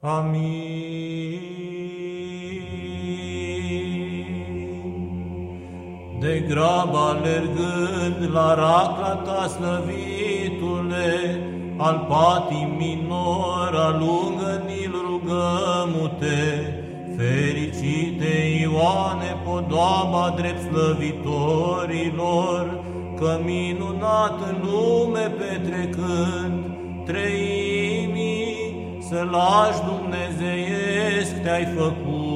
Amin. De grab alergând la racla ta slăvitule, al patii minor, alungă-ni-l rugămute, Fericite Ioane, podoaba drept slăvitorilor, că minunat în lume petrecând, treimii să lași dumnezeiesc te-ai făcut.